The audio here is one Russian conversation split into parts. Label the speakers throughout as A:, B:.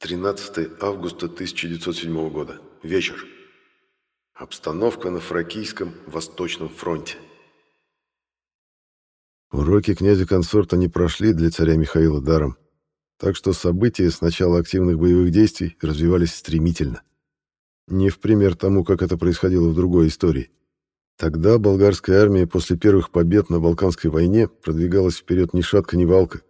A: 13 августа 1907 года. Вечер. Обстановка на Фракийском Восточном фронте. Уроки князя-консорта не прошли для царя Михаила даром, так что события с начала активных боевых действий развивались стремительно. Не в пример тому, как это происходило в другой истории. Тогда болгарская армия после первых побед на Балканской войне продвигалась вперед ни шатка, ни валка,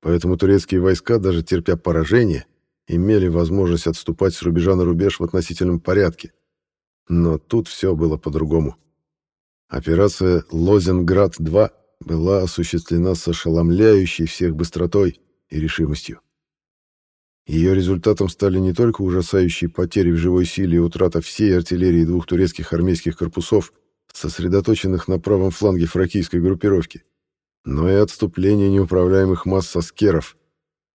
A: поэтому турецкие войска, даже терпя поражение, имели возможность отступать с рубежа на рубеж в относительном порядке. Но тут все было по-другому. Операция «Лозенград-2» была осуществлена с ошеломляющей всех быстротой и решимостью. Ее результатом стали не только ужасающие потери в живой силе и утрата всей артиллерии двух турецких армейских корпусов, сосредоточенных на правом фланге фракийской группировки, но и отступление неуправляемых масс аскеров,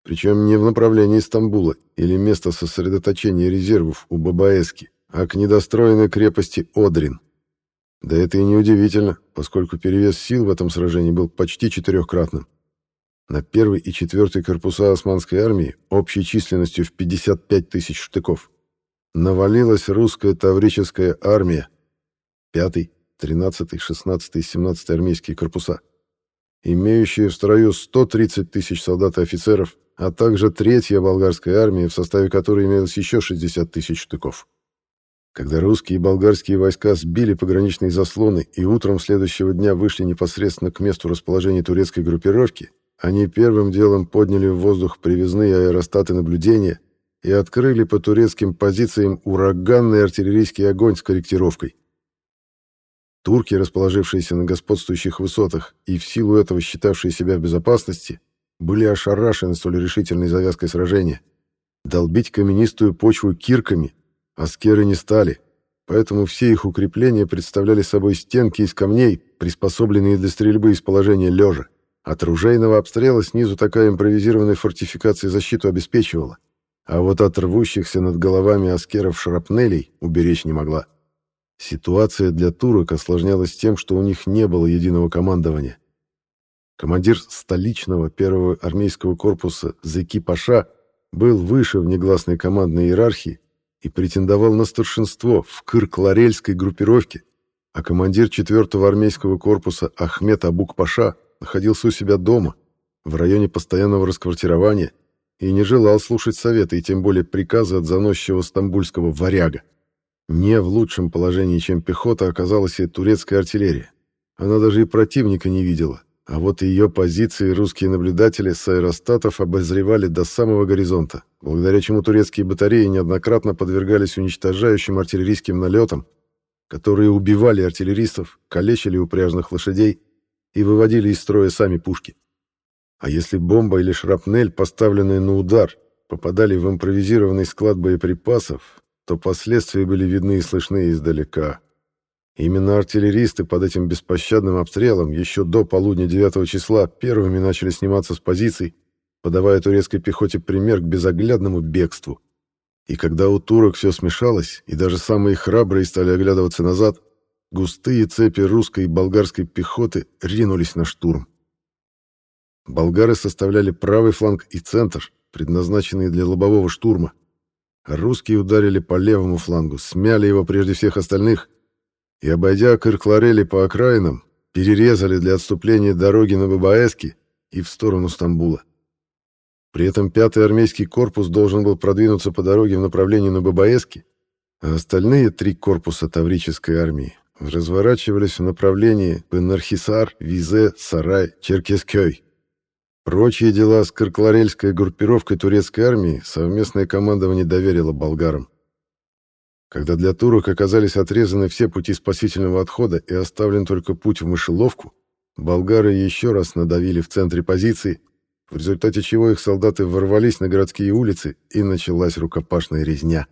A: причем не в направлении Стамбула или места сосредоточения резервов у Бабаэски, а к недостроенной крепости Одрин. Да это и не удивительно, поскольку перевес сил в этом сражении был почти четырехкратным. На первый и четвертый корпуса османской армии общей численностью в 55 тысяч штыков навалилась русская таврическая армия, пятый, тринадцатый, шестнадцатый и семнадцатый армейские корпуса, имеющие в строю 130 тысяч солдат и офицеров, а также третья болгарская армия, в составе которой имелось еще 60 тысяч штыков. Когда русские и болгарские войска сбили пограничные заслоны и утром следующего дня вышли непосредственно к месту расположения турецкой группировки, они первым делом подняли в воздух привязные аэростаты наблюдения и открыли по турецким позициям ураганный артиллерийский огонь с корректировкой. Турки, расположившиеся на господствующих высотах и в силу этого считавшие себя в безопасности, были ошарашены столь решительной завязкой сражения. Долбить каменистую почву кирками аскеры не стали, поэтому все их укрепления представляли собой стенки из камней, приспособленные для стрельбы из положения лежа. От ружейного обстрела снизу такая импровизированная фортификация защиту обеспечивала, а вот от рвущихся над головами аскеров шрапнелей уберечь не могла. Ситуация для турок осложнялась тем, что у них не было единого командования. Командир столичного первого армейского корпуса Зеки Паша был выше в негласной командной иерархии и претендовал на старшинство в Кырк-Ларельской группировке, а командир 4-го армейского корпуса Ахмед Абук-Паша находился у себя дома, в районе постоянного расквартирования, и не желал слушать советы и тем более приказы от заносчивого стамбульского варяга. Не в лучшем положении, чем пехота, оказалась и турецкая артиллерия. Она даже и противника не видела, а вот ее позиции русские наблюдатели с аэростатов обозревали до самого горизонта, благодаря чему турецкие батареи неоднократно подвергались уничтожающим артиллерийским налетам, которые убивали артиллеристов, калечили упряжных лошадей и выводили из строя сами пушки. А если бомба или шрапнель, поставленные на удар, попадали в импровизированный склад боеприпасов, то последствия были видны и слышны издалека. Именно артиллеристы под этим беспощадным обстрелом еще до полудня 9 числа первыми начали сниматься с позиций, подавая турецкой пехоте пример к безоглядному бегству. И когда у турок все смешалось, и даже самые храбрые стали оглядываться назад, густые цепи русской и болгарской пехоты ринулись на штурм. Болгары составляли правый фланг и центр, предназначенные для лобового штурма. русские ударили по левому флангу, смяли его прежде всех остальных и, обойдя Кыркларели по окраинам, перерезали для отступления дороги на Бабаэски и в сторону Стамбула. При этом пятый армейский корпус должен был продвинуться по дороге в направлении на Бабаэски, а остальные три корпуса Таврической армии разворачивались в направлении Бенархисар, Визе, Сарай, Черкескёй. Прочие дела с Кыркларельской группировкой турецкой армии совместное командование доверило болгарам. Когда для турок оказались отрезаны все пути спасительного отхода и оставлен только путь в мышеловку, болгары еще раз надавили в центре позиции, в результате чего их солдаты ворвались на городские улицы, и началась рукопашная резня.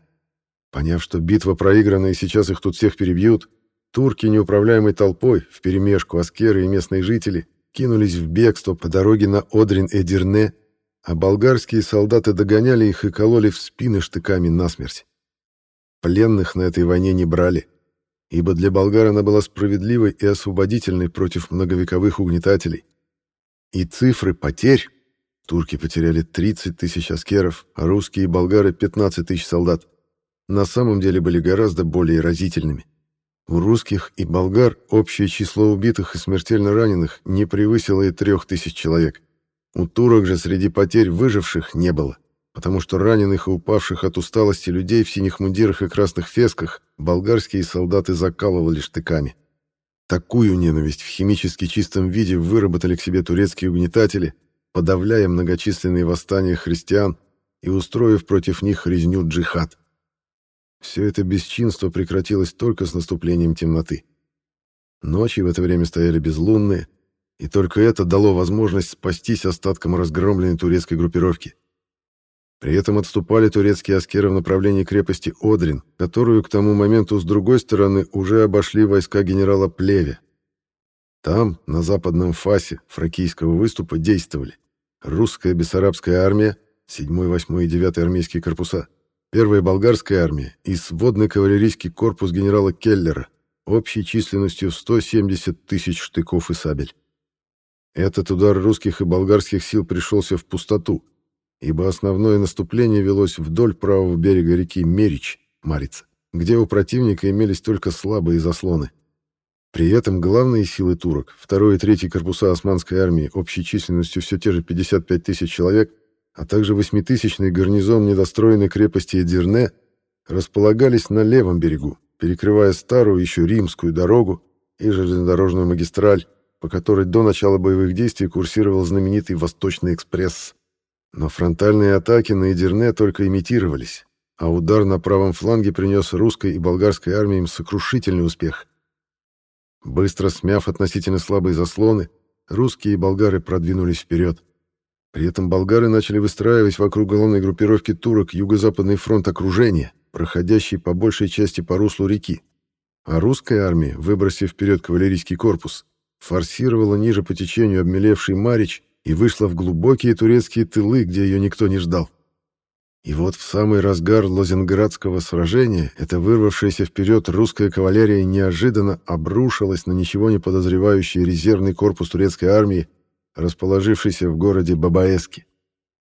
A: Поняв, что битва проиграна и сейчас их тут всех перебьют, турки неуправляемой толпой, вперемешку аскеры и местные жители, кинулись в бегство по дороге на Одрин-Эдирне, а болгарские солдаты догоняли их и кололи в спины штыками насмерть. Пленных на этой войне не брали, ибо для болгар она была справедливой и освободительной против многовековых угнетателей. И цифры потерь, Турки потеряли 30 тысяч аскеров, а русские и болгары — 15 тысяч солдат. На самом деле были гораздо более разительными. У русских и болгар общее число убитых и смертельно раненых не превысило и трех тысяч человек. У турок же среди потерь выживших не было, потому что раненых и упавших от усталости людей в синих мундирах и красных фесках болгарские солдаты закалывали штыками. Такую ненависть в химически чистом виде выработали к себе турецкие угнетатели, подавляя многочисленные восстания христиан и устроив против них резню джихад. Все это бесчинство прекратилось только с наступлением темноты. Ночи в это время стояли безлунные, и только это дало возможность спастись остаткам разгромленной турецкой группировки. При этом отступали турецкие аскеры в направлении крепости Одрин, которую к тому моменту с другой стороны уже обошли войска генерала Плеве. Там, на западном фасе фракийского выступа, действовали русская бессарабская армия, 7, 8 и 9 армейские корпуса, первая болгарская армия и сводный кавалерийский корпус генерала Келлера общей численностью в 170 тысяч штыков и сабель. Этот удар русских и болгарских сил пришелся в пустоту, ибо основное наступление велось вдоль правого берега реки Мерич, Марица, где у противника имелись только слабые заслоны. При этом главные силы турок, второй и третий корпуса османской армии общей численностью все те же 55 тысяч человек, а также восьмитысячный гарнизон недостроенной крепости Эдирне, располагались на левом берегу, перекрывая старую еще римскую дорогу и железнодорожную магистраль, по которой до начала боевых действий курсировал знаменитый Восточный экспресс. Но фронтальные атаки на Эдирне только имитировались, а удар на правом фланге принес русской и болгарской армиям сокрушительный успех – Быстро смяв относительно слабые заслоны, русские и болгары продвинулись вперед. При этом болгары начали выстраивать вокруг головной группировки турок юго-западный фронт окружения, проходящий по большей части по руслу реки. А русская армия, выбросив вперед кавалерийский корпус, форсировала ниже по течению обмелевший Марич и вышла в глубокие турецкие тылы, где ее никто не ждал. И вот в самый разгар Лозенградского сражения эта вырвавшаяся вперед русская кавалерия неожиданно обрушилась на ничего не подозревающий резервный корпус турецкой армии, расположившийся в городе Бабаэски.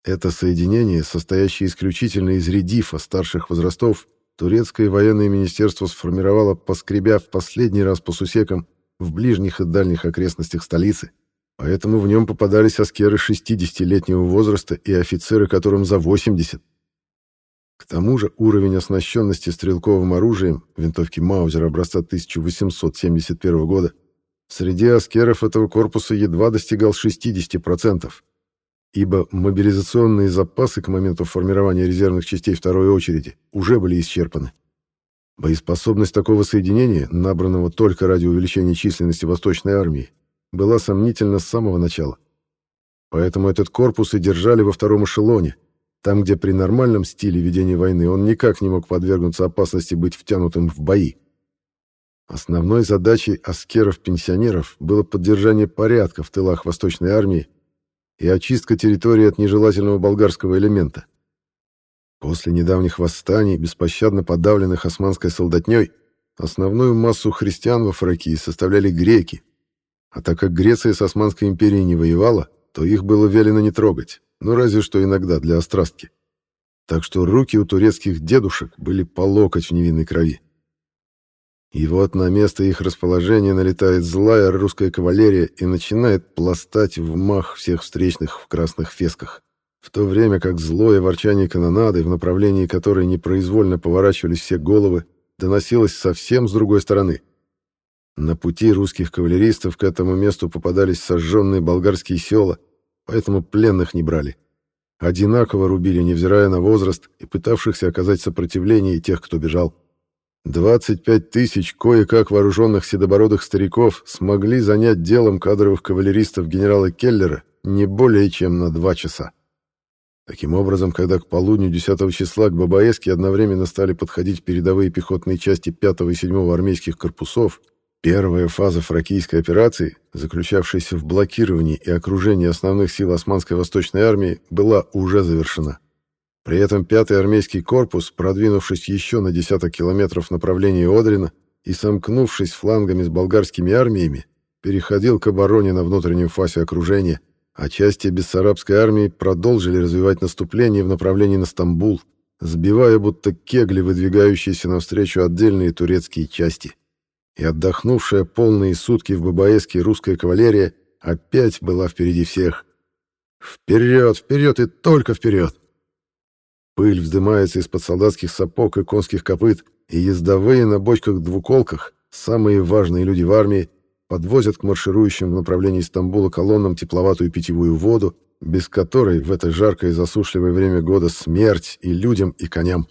A: Это соединение, состоящее исключительно из редифа старших возрастов, турецкое военное министерство сформировало, поскребя в последний раз по сусекам в ближних и дальних окрестностях столицы, поэтому в нем попадались аскеры 60-летнего возраста и офицеры, которым за 80. К тому же уровень оснащенности стрелковым оружием винтовки Маузер образца 1871 года среди аскеров этого корпуса едва достигал 60%, ибо мобилизационные запасы к моменту формирования резервных частей второй очереди уже были исчерпаны. Боеспособность такого соединения, набранного только ради увеличения численности Восточной армии, была сомнительна с самого начала. Поэтому этот корпус и держали во втором эшелоне – там, где при нормальном стиле ведения войны он никак не мог подвергнуться опасности быть втянутым в бои. Основной задачей аскеров-пенсионеров было поддержание порядка в тылах Восточной армии и очистка территории от нежелательного болгарского элемента. После недавних восстаний, беспощадно подавленных османской солдатней, основную массу христиан во Фракии составляли греки, а так как Греция с Османской империей не воевала, то их было велено не трогать ну, разве что иногда для острастки. Так что руки у турецких дедушек были по локоть в невинной крови. И вот на место их расположения налетает злая русская кавалерия и начинает пластать в мах всех встречных в красных фесках, в то время как злое ворчание канонады, в направлении которой непроизвольно поворачивались все головы, доносилось совсем с другой стороны. На пути русских кавалеристов к этому месту попадались сожженные болгарские села, поэтому пленных не брали. Одинаково рубили, невзирая на возраст и пытавшихся оказать сопротивление и тех, кто бежал. 25 тысяч кое-как вооруженных седобородых стариков смогли занять делом кадровых кавалеристов генерала Келлера не более чем на два часа. Таким образом, когда к полудню 10 числа к Бабаевске одновременно стали подходить передовые пехотные части 5 и 7 армейских корпусов, Первая фаза фракийской операции, заключавшаяся в блокировании и окружении основных сил Османской Восточной армии, была уже завершена. При этом пятый армейский корпус, продвинувшись еще на десяток километров в направлении Одрина и сомкнувшись флангами с болгарскими армиями, переходил к обороне на внутреннем фасе окружения, а части Бессарабской армии продолжили развивать наступление в направлении на Стамбул, сбивая будто кегли выдвигающиеся навстречу отдельные турецкие части. И отдохнувшая полные сутки в Бабаеске русская кавалерия опять была впереди всех. Вперед, вперед и только вперед! Пыль вздымается из-под солдатских сапог и конских копыт, и ездовые на бочках-двуколках, самые важные люди в армии, подвозят к марширующим в направлении Стамбула колоннам тепловатую питьевую воду, без которой в это жаркое и засушливое время года смерть и людям, и коням.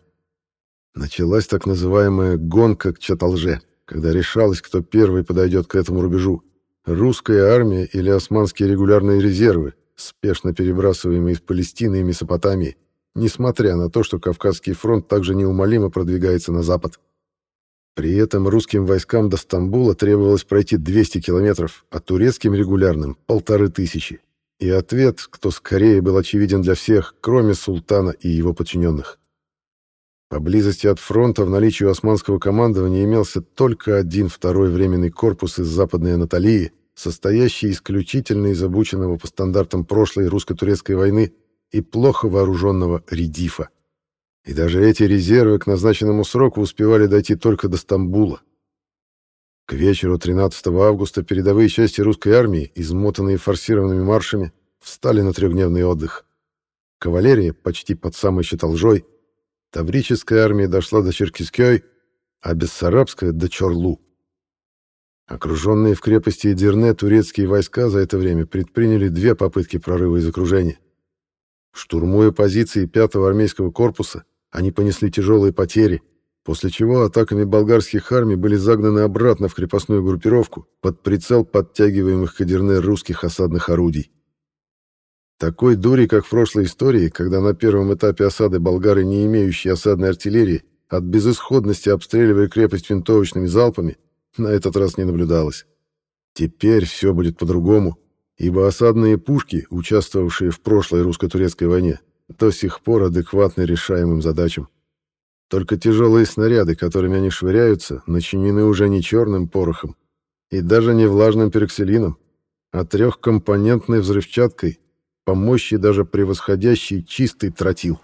A: Началась так называемая «гонка к Чаталже», когда решалось, кто первый подойдет к этому рубежу. Русская армия или османские регулярные резервы, спешно перебрасываемые из Палестины и Месопотамии, несмотря на то, что Кавказский фронт также неумолимо продвигается на запад. При этом русским войскам до Стамбула требовалось пройти 200 километров, а турецким регулярным — полторы тысячи. И ответ, кто скорее, был очевиден для всех, кроме султана и его подчиненных. Поблизости от фронта в наличии османского командования имелся только один второй временный корпус из Западной Анатолии, состоящий исключительно из обученного по стандартам прошлой русско-турецкой войны и плохо вооруженного редифа. И даже эти резервы к назначенному сроку успевали дойти только до Стамбула. К вечеру 13 августа передовые части русской армии, измотанные форсированными маршами, встали на трехдневный отдых. Кавалерия почти под самой Щиталжой, Таврическая армия дошла до Черкискёй, а Бессарабская — до Чорлу. Окруженные в крепости Эдирне турецкие войска за это время предприняли две попытки прорыва из окружения. Штурмуя позиции 5-го армейского корпуса, они понесли тяжелые потери, после чего атаками болгарских армий были загнаны обратно в крепостную группировку под прицел подтягиваемых к Эдирне русских осадных орудий. Такой дури, как в прошлой истории, когда на первом этапе осады болгары, не имеющие осадной артиллерии, от безысходности обстреливая крепость винтовочными залпами, на этот раз не наблюдалось. Теперь все будет по-другому, ибо осадные пушки, участвовавшие в прошлой русско-турецкой войне, до сих пор адекватны решаемым задачам. Только тяжелые снаряды, которыми они швыряются, начинены уже не черным порохом и даже не влажным пероксилином, а трехкомпонентной взрывчаткой, по мощи даже превосходящей чистый тротил.